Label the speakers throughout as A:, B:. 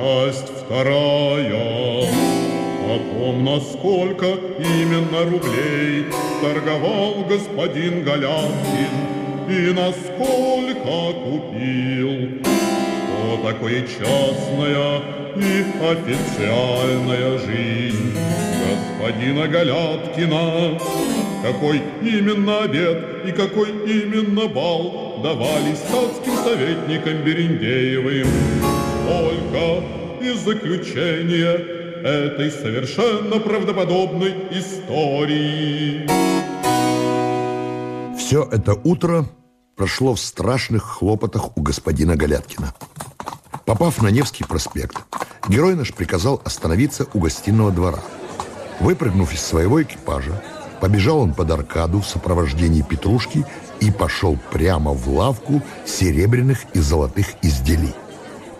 A: часть вторая. О том, насколько именно рублей торговал господин Галяткин и насколько купил. Что такое частная и официальная жизнь господина Галяткина? Какой именно обед и какой именно бал давались статским советникам Берендеевым? Только из заключения этой совершенно правдоподобной истории.
B: Все это утро прошло в страшных хлопотах у господина Галяткина. Попав на Невский проспект, герой наш приказал остановиться у гостиного двора. Выпрыгнув из своего экипажа, Побежал он под аркаду в сопровождении Петрушки и пошел прямо в лавку серебряных и золотых изделий.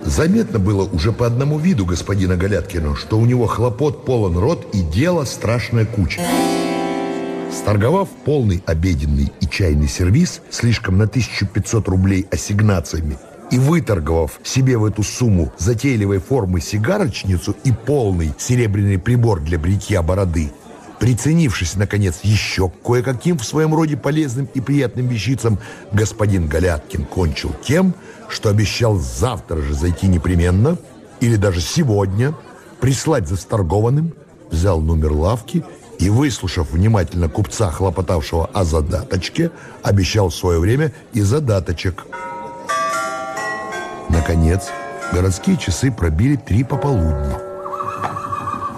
B: Заметно было уже по одному виду господина Галяткина, что у него хлопот полон рот и дело страшная куча. Сторговав полный обеденный и чайный сервиз слишком на 1500 рублей ассигнациями и выторговав себе в эту сумму затейливой формы сигарочницу и полный серебряный прибор для бритья бороды, Приценившись, наконец, еще кое-каким в своем роде полезным и приятным вещицам, господин Галяткин кончил тем, что обещал завтра же зайти непременно, или даже сегодня, прислать за сторгованным, взял номер лавки и, выслушав внимательно купца, хлопотавшего о задаточке, обещал в свое время и задаточек. Наконец, городские часы пробили три пополудни.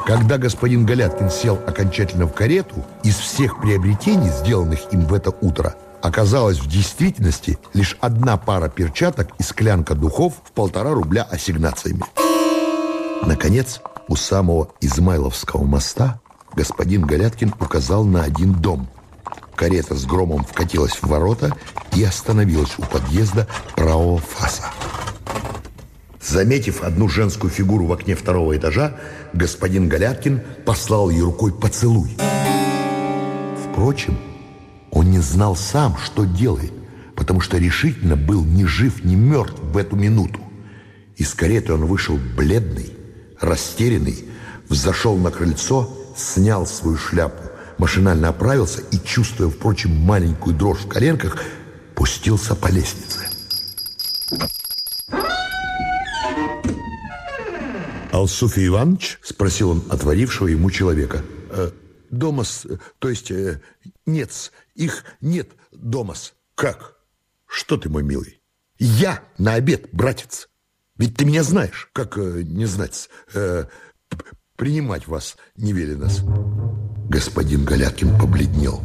B: Когда господин Галяткин сел окончательно в карету, из всех приобретений, сделанных им в это утро, оказалась в действительности лишь одна пара перчаток и склянка духов в полтора рубля ассигнациями. Наконец, у самого Измайловского моста господин Галяткин указал на один дом. Карета с громом вкатилась в ворота и остановилась у подъезда правого фаса. Заметив одну женскую фигуру в окне второго этажа, господин Галяткин послал ей рукой поцелуй. Впрочем, он не знал сам, что делает, потому что решительно был ни жив, ни мертв в эту минуту. Из кареты он вышел бледный, растерянный, взошел на крыльцо, снял свою шляпу, машинально оправился и, чувствуя, впрочем, маленькую дрожь в коленках, пустился по лестнице. «Алсуфий Иванович?» – спросил он отворившего ему человека. «Э, «Домас, то есть э, нет, их нет домас». «Как? Что ты, мой милый?» «Я на обед, братец. Ведь ты меня знаешь». «Как э, не знать? Э, принимать вас не велено». Господин Галяткин побледнел.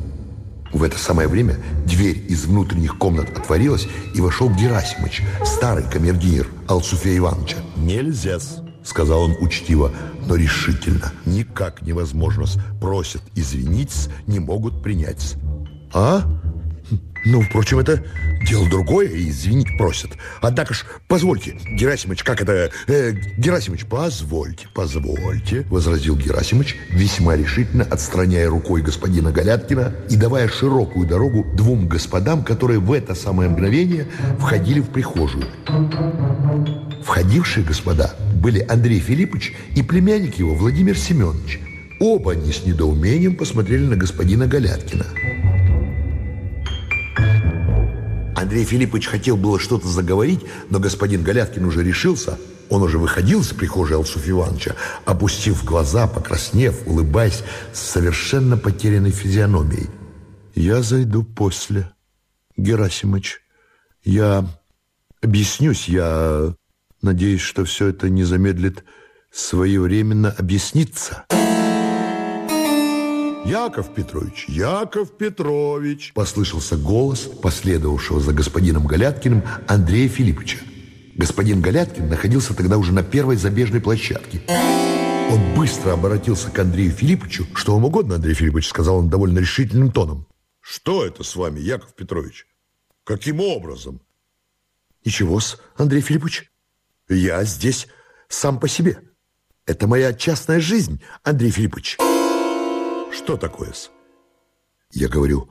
B: В это самое время дверь из внутренних комнат отворилась, и вошел Герасимыч, старый камердинер Алсуфия Ивановича. «Нельзя-с» сказал он учтиво, но решительно. Никак невозможно. Просят извинить, не могут принять. А? Ну, впрочем, это дело другое, и извинить просят. Однако ж, позвольте, Герасимыч, как это... Э, Герасимыч, позвольте, позвольте, возразил Герасимыч, весьма решительно отстраняя рукой господина Галяткина и давая широкую дорогу двум господам, которые в это самое мгновение входили в прихожую. Входившие господа были Андрей Филиппович и племянник его Владимир Семенович. Оба они с недоумением посмотрели на господина Галяткина. Андрей Филиппович хотел было что-то заговорить, но господин Галяткин уже решился. Он уже выходил из прихожей Алсуф Ивановича, опустив глаза, покраснев, улыбаясь с совершенно потерянной физиономией. «Я зайду после, Герасимыч. Я объяснюсь, я надеюсь, что все это не замедлит своевременно объясниться». «Яков Петрович! Яков Петрович!» Послышался голос последовавшего за господином Галяткиным Андрея Филипповича. Господин Галяткин находился тогда уже на первой забежной площадке. Он быстро обратился к Андрею Филипповичу. «Что вам угодно, Андрей Филиппович?» сказал он довольно решительным тоном. «Что это с вами, Яков Петрович? Каким образом?» «Ничего-с, Андрей Филиппович. Я здесь сам по себе. Это моя частная жизнь, Андрей Филиппович». Что такое-с? Я говорю,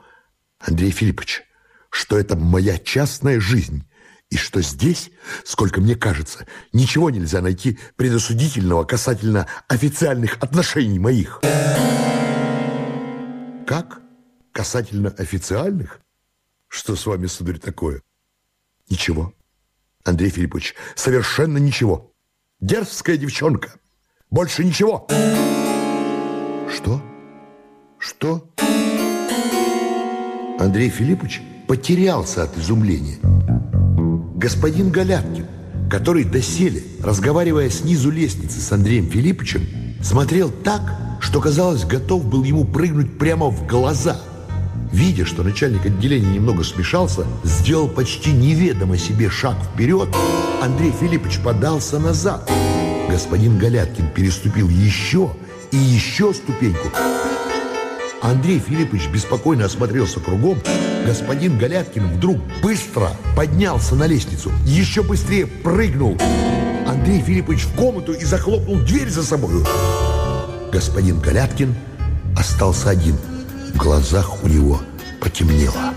B: Андрей Филиппович, что это моя частная жизнь, И что здесь, сколько мне кажется, ничего нельзя найти предосудительного касательно официальных отношений моих. Как? Касательно официальных? Что с вами, сударь, такое? Ничего. Андрей Филиппович, совершенно ничего. Дерзкая девчонка. Больше ничего. Что? Что? Андрей Филиппович потерялся от изумления. Господин Галяткин, который доселе, разговаривая снизу лестницы с Андреем Филипповичем, смотрел так, что, казалось, готов был ему прыгнуть прямо в глаза. Видя, что начальник отделения немного смешался, сделал почти неведомо себе шаг вперед, Андрей Филиппович подался назад. Господин Галяткин переступил еще и еще ступеньку. Андрей Филиппович беспокойно осмотрелся кругом. Господин Галяткин вдруг быстро поднялся на лестницу, еще быстрее прыгнул. Андрей Филиппович в комнату и захлопнул дверь за собой. Господин Галяткин остался один. В глазах у него потемнело.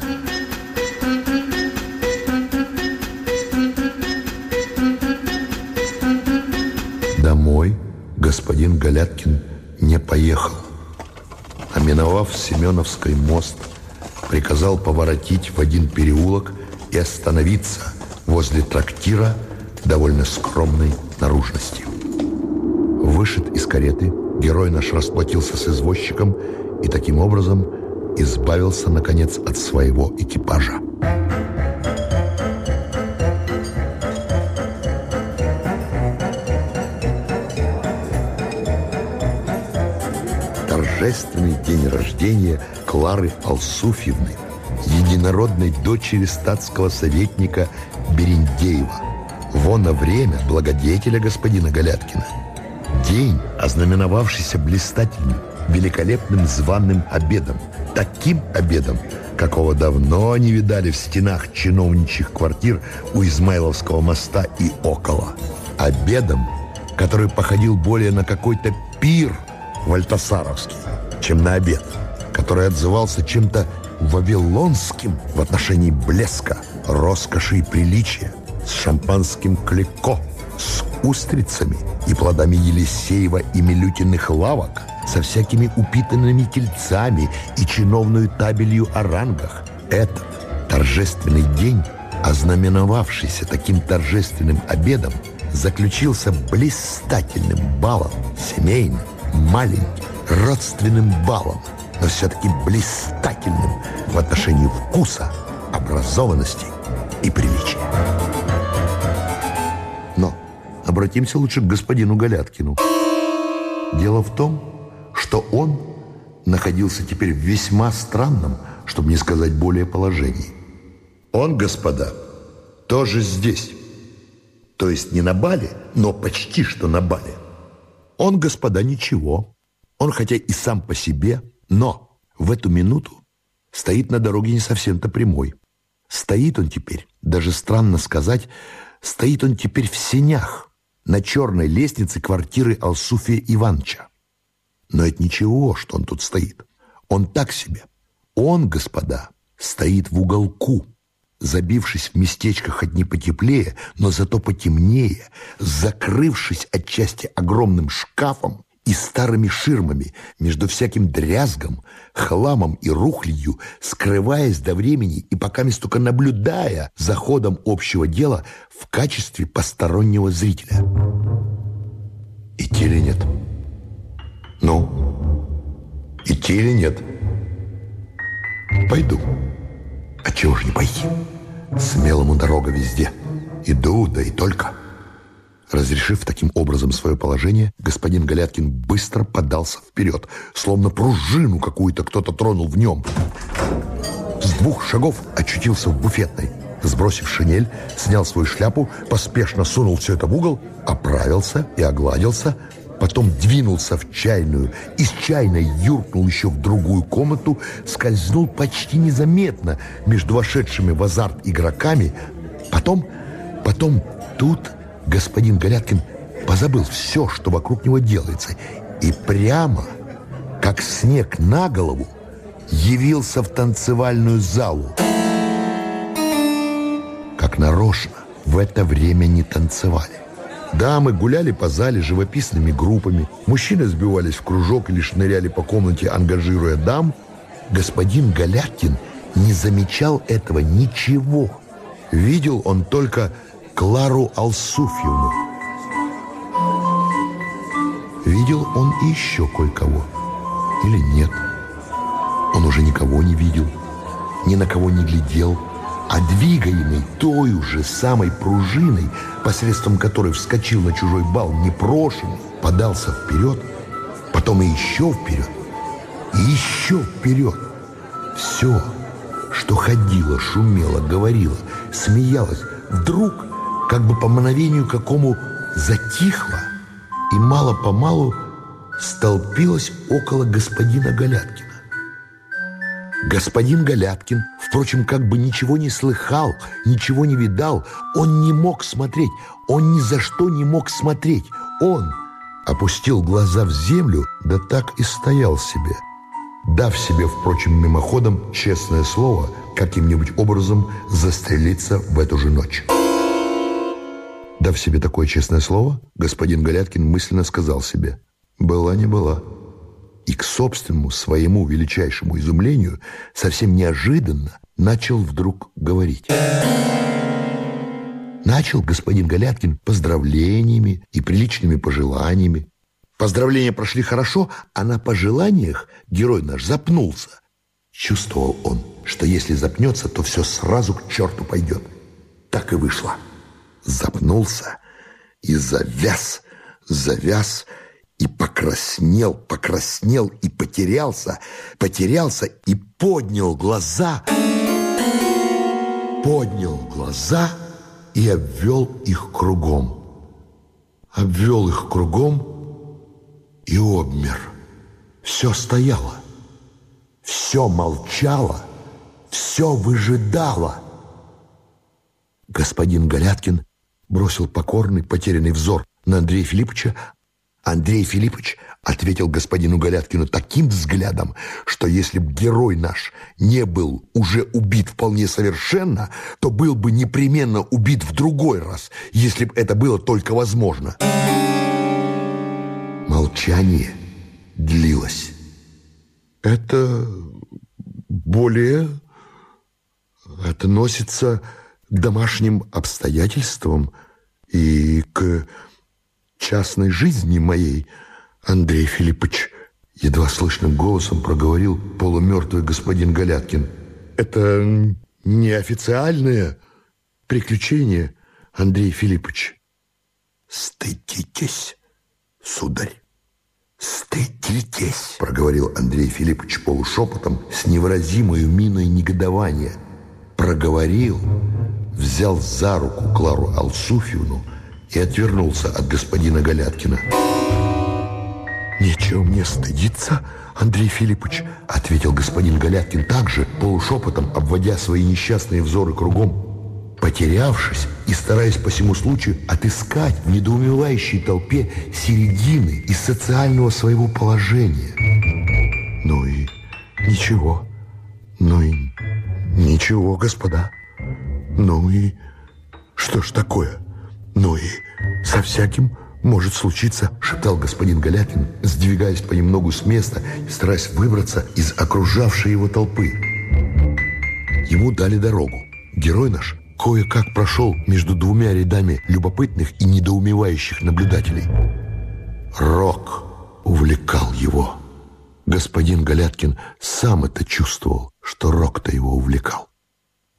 B: Домой господин Галяткин не поехал. Миновав Семеновский мост, приказал поворотить в один переулок и остановиться возле трактира довольно скромной наружности. Вышед из кареты, герой наш расплатился с извозчиком и таким образом избавился, наконец, от своего экипажа. Торжественный день рождения Клары Алсуфьевны, единородной дочери статского советника Берендеева. Вон время благодетеля господина Галяткина. День, ознаменовавшийся блистательным, великолепным званым обедом. Таким обедом, какого давно не видали в стенах чиновничьих квартир у Измайловского моста и около. Обедом, который походил более на какой-то пир вальтасаровский чем на обед, который отзывался чем-то вавилонским в отношении блеска, роскоши и приличия, с шампанским клико, с устрицами и плодами Елисеева и Милютиных лавок, со всякими упитанными тельцами и чиновную табелью о рангах. Этот торжественный день, ознаменовавшийся таким торжественным обедом, заключился блистательным балом, семейным, маленьким, родственным балом, но все-таки блистательным в отношении вкуса, образованности и приличия. Но обратимся лучше к господину Галяткину. Дело в том, что он находился теперь в весьма странном, чтобы не сказать более положении. Он, господа, тоже здесь. То есть не на бале, но почти что на бале. Он, господа, ничего. Он хотя и сам по себе, но в эту минуту стоит на дороге не совсем-то прямой. Стоит он теперь, даже странно сказать, стоит он теперь в сенях, на черной лестнице квартиры Алсуфия Ивановича. Но это ничего, что он тут стоит. Он так себе. Он, господа, стоит в уголку, забившись в местечко хоть не потеплее, но зато потемнее, закрывшись отчасти огромным шкафом, и старыми ширмами, между всяким дрязгом, хламом и рухлядью, скрываясь до времени и пока только наблюдая за ходом общего дела в качестве постороннего зрителя. Идти или нет? Ну, идти или нет? Пойду. А чего же не пойти? Смелому дорога везде. Иду, да и только. Разрешив таким образом свое положение, господин Галяткин быстро подался вперед, словно пружину какую-то кто-то тронул в нем. С двух шагов очутился в буфетной. Сбросив шинель, снял свою шляпу, поспешно сунул все это в угол, оправился и огладился, потом двинулся в чайную, из чайной юркнул еще в другую комнату, скользнул почти незаметно между вошедшими в азарт игроками, потом, потом тут господин Горяткин позабыл все, что вокруг него делается, и прямо, как снег на голову, явился в танцевальную залу. Как нарочно в это время не танцевали. Дамы гуляли по зале живописными группами, мужчины сбивались в кружок или шныряли по комнате, ангажируя дам. Господин Галяткин не замечал этого ничего. Видел он только Клару Алсуфьевну. Видел он и еще кое-кого. Или нет? Он уже никого не видел, ни на кого не глядел, а двигаемый той же самой пружиной, посредством которой вскочил на чужой бал непрошенный, подался вперед, потом и еще вперед, и еще вперед. Все, что ходило, шумело, говорило, смеялось, вдруг, как бы по мгновению какому, затихло и мало-помалу столпилось около господина Галяткина. Господин Галяткин, впрочем, как бы ничего не слыхал, ничего не видал. Он не мог смотреть, он ни за что не мог смотреть. Он опустил глаза в землю, да так и стоял себе, дав себе, впрочем, мимоходом честное слово, каким-нибудь образом застрелиться в эту же ночь. Дав себе такое честное слово, господин Галяткин мысленно сказал себе «Была не была» и к собственному своему величайшему изумлению совсем неожиданно начал вдруг говорить. Начал господин Галяткин поздравлениями и приличными пожеланиями. Поздравления прошли хорошо, а на пожеланиях герой наш запнулся. Чувствовал он, что если запнется, то все сразу к черту пойдет. Так и вышло. Запнулся и завяз, завяз, и покраснел, покраснел и потерялся, потерялся и поднял глаза, поднял глаза и обвел их кругом. Обвел их кругом и обмер. Все стояло, все молчало, все выжидало. Господин Галяткин бросил покорный, потерянный взор на Андрея Филипповича, Андрей Филиппович ответил господину Галяткину таким взглядом, что если бы герой наш не был уже убит вполне совершенно, то был бы непременно убит в другой раз, если бы это было только возможно. Молчание длилось. Это более относится к домашним обстоятельствам и к частной жизни моей, Андрей Филиппович, едва слышным голосом проговорил полумертвый господин Галяткин. Это неофициальное приключение, Андрей Филиппович. Стыдитесь, сударь. «Стыдитесь!» — проговорил Андрей Филиппович полушепотом с невыразимой миной негодования. Проговорил, взял за руку Клару Алсуфьевну и отвернулся от господина Галяткина. «Нечего мне стыдиться, Андрей Филиппович», — ответил господин Галяткин также, полушепотом, обводя свои несчастные взоры кругом, потерявшись и стараясь по всему случаю отыскать в недоумевающей толпе середины из социального своего положения. Ну и ничего, ну и ничего, господа, ну и что ж такое?» «Ну и со всяким может случиться», — шептал господин Галяткин, сдвигаясь понемногу с места и стараясь выбраться из окружавшей его толпы. Ему дали дорогу. Герой наш кое-как прошел между двумя рядами любопытных и недоумевающих наблюдателей. Рок увлекал его. Господин Галяткин сам это чувствовал, что рок-то его увлекал.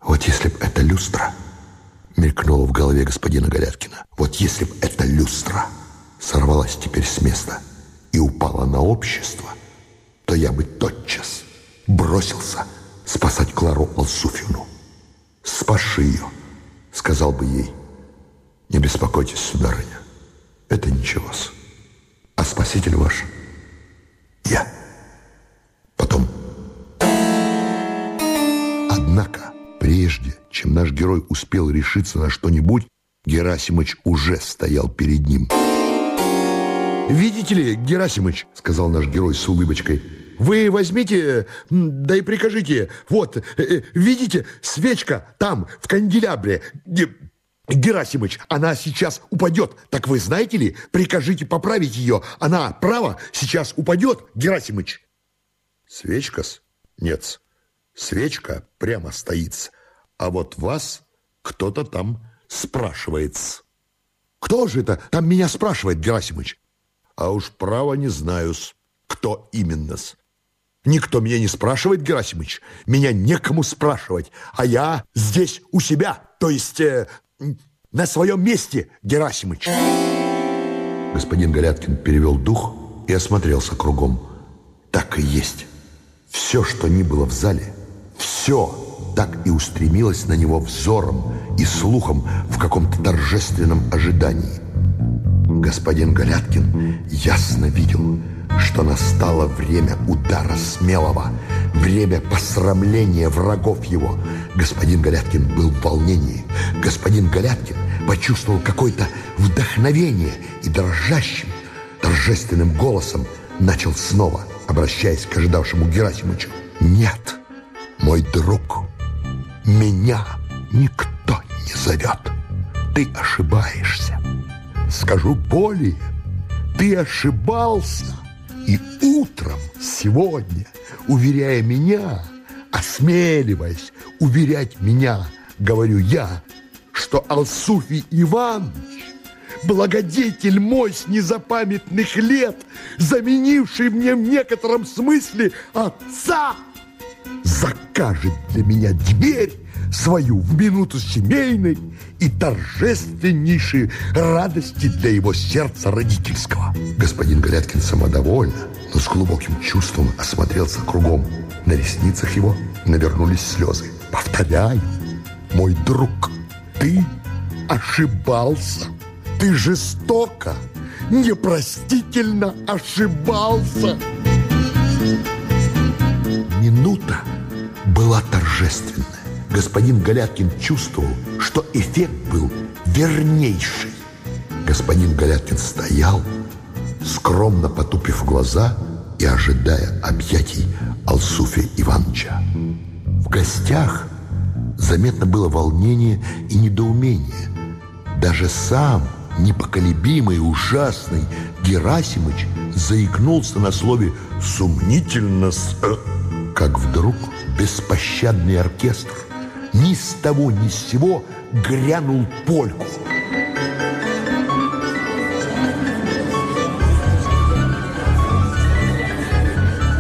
B: Вот если б это люстра мелькнуло в голове господина Галяткина. Вот если бы эта люстра сорвалась теперь с места и упала на общество, то я бы тотчас бросился спасать Клару Алсуфьевну. «Спаши ее», — сказал бы ей. «Не беспокойтесь, сударыня, это ничего-с. А спаситель ваш — я». Потом. Однако, прежде чем наш герой успел решиться на что-нибудь, Герасимыч уже стоял перед ним. «Видите ли, Герасимыч, — сказал наш герой с улыбочкой, — вы возьмите, да и прикажите, вот, э, э, видите, свечка там, в канделябре, Герасимыч, она сейчас упадет. Так вы знаете ли, прикажите поправить ее. Она, право, сейчас упадет, Герасимыч. Свечка-с? Нет, свечка прямо стоит. А вот вас кто-то там спрашивает. Кто же это там меня спрашивает, Герасимыч? А уж право не знаю-с, кто именно-с. Никто меня не спрашивает, Герасимыч. Меня некому спрашивать, а я здесь у себя, то есть э, на своем месте, Герасимыч. Господин Галяткин перевел дух и осмотрелся кругом. Так и есть. Все, что ни было в зале, все так и устремилось на него взором и слухом в каком-то торжественном ожидании. Господин Галяткин ясно видел, что настало время удара смелого, время посрамления врагов его. Господин Галяткин был в волнении. Господин Галяткин почувствовал какое-то вдохновение и дрожащим, торжественным голосом начал снова, обращаясь к ожидавшему Герасимычу. «Нет, мой друг, меня никто не зовет. Ты ошибаешься. Скажу более, ты ошибался. И утром сегодня, уверяя меня, осмеливаясь уверять меня, говорю я, что Алсуфий Иванович, благодетель мой с незапамятных лет, заменивший мне в некотором смысле отца, закажет для меня дверь свою в минуту семейной и торжественнейшей радости для его сердца родительского. Господин Галяткин самодовольно, но с глубоким чувством осмотрелся кругом. На ресницах его навернулись слезы. Повторяю, мой друг, ты ошибался. Ты жестоко, непростительно ошибался. Минута была торжественная. Господин Галяткин чувствовал, что эффект был вернейший. Господин Галяткин стоял, скромно потупив глаза и ожидая объятий Алсуфия Ивановича. В гостях заметно было волнение и недоумение. Даже сам непоколебимый ужасный Герасимыч заикнулся на слове «сумнительно с...» как вдруг беспощадный оркестр ни с того ни с сего грянул польку.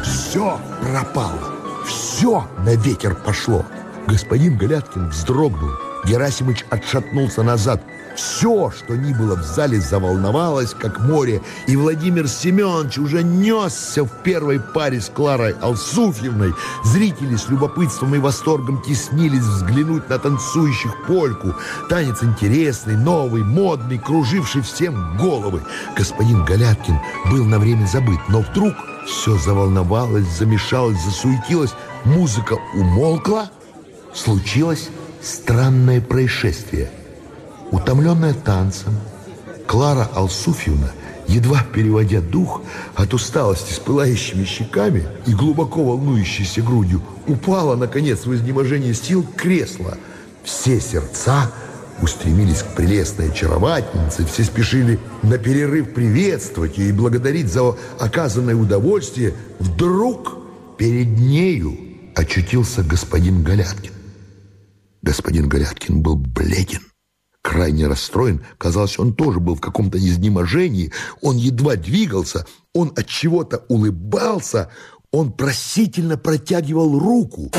B: Все пропало, все на ветер пошло. Господин Галяткин вздрогнул. Герасимыч отшатнулся назад. Все, что ни было в зале, заволновалось, как море, и Владимир Семенович уже несся в первой паре с Кларой Алсуфьевной. Зрители с любопытством и восторгом теснились взглянуть на танцующих польку. Танец интересный, новый, модный, круживший всем головы. Господин Галяткин был на время забыт, но вдруг все заволновалось, замешалось, засуетилось, музыка умолкла, случилось странное происшествие – Утомленная танцем, Клара Алсуфьевна, едва переводя дух от усталости с пылающими щеками и глубоко волнующейся грудью, упала, наконец, в изнеможении сил кресла. Все сердца устремились к прелестной очаровательнице, все спешили на перерыв приветствовать ее и благодарить за оказанное удовольствие. Вдруг перед нею очутился господин Галяткин. Господин Галяткин был бледен крайне расстроен. Казалось, он тоже был в каком-то изнеможении. Он едва двигался, он от чего-то улыбался, он просительно протягивал руку.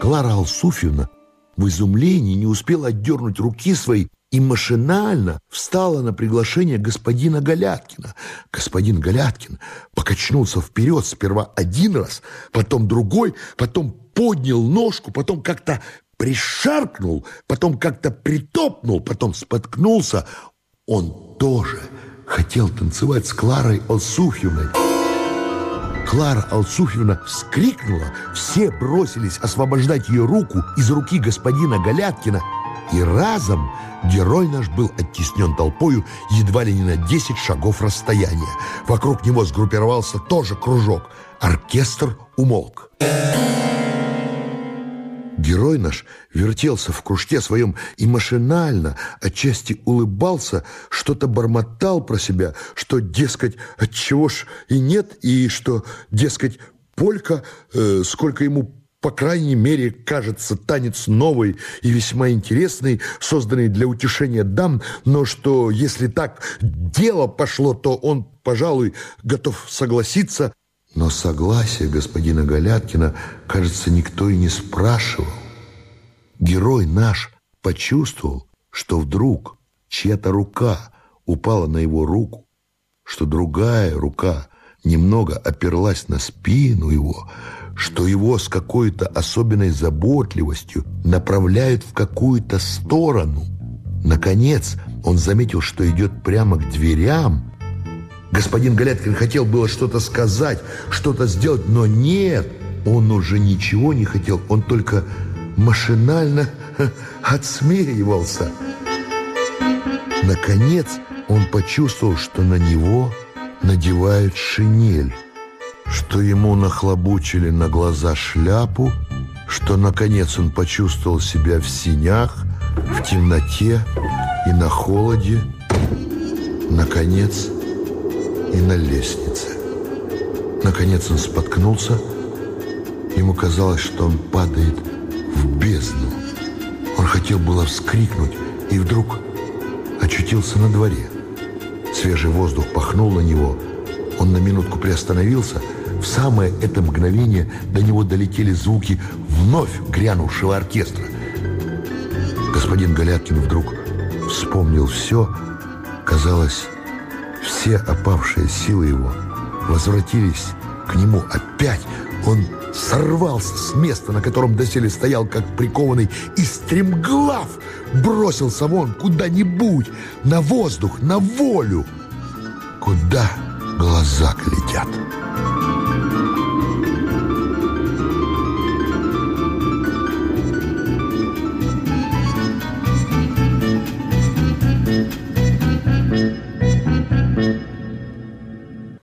B: Клара Алсуфьевна в изумлении не успела отдернуть руки свои и машинально встала на приглашение господина Галяткина. Господин Галяткин покачнулся вперед сперва один раз, потом другой, потом поднял ножку, потом как-то пришаркнул, потом как-то притопнул, потом споткнулся. Он тоже хотел танцевать с Кларой Алсуфьевной. Клара Алсуфьевна вскрикнула, все бросились освобождать ее руку из руки господина Галяткина. И разом герой наш был оттеснен толпою едва ли не на 10 шагов расстояния. Вокруг него сгруппировался тоже кружок. Оркестр умолк. Герой наш вертелся в кружке своем и машинально, отчасти улыбался, что-то бормотал про себя, что, дескать, отчего ж и нет, и что, дескать, полька, э, сколько ему по крайней мере, кажется танец новый и весьма интересный, созданный для утешения дам, но что, если так дело пошло, то он, пожалуй, готов согласиться. Но согласия господина Галяткина, кажется, никто и не спрашивал. Герой наш почувствовал, что вдруг чья-то рука упала на его руку, что другая рука немного оперлась на спину его, что его с какой-то особенной заботливостью направляют в какую-то сторону. Наконец, он заметил, что идет прямо к дверям. Господин Галяткин хотел было что-то сказать, что-то сделать, но нет, он уже ничего не хотел, он только машинально отсмеивался. Наконец, он почувствовал, что на него надевают шинель что ему нахлобучили на глаза шляпу, что, наконец, он почувствовал себя в синях, в темноте и на холоде, наконец, и на лестнице. Наконец он споткнулся, ему казалось, что он падает в бездну. Он хотел было вскрикнуть, и вдруг очутился на дворе. Свежий воздух пахнул на него, он на минутку приостановился – в самое это мгновение до него долетели звуки вновь грянувшего оркестра. Господин Галяткин вдруг вспомнил все. Казалось, все опавшие силы его возвратились к нему опять. Он сорвался с места, на котором доселе стоял, как прикованный, и стремглав бросился вон куда-нибудь, на воздух, на волю, куда глаза глядят.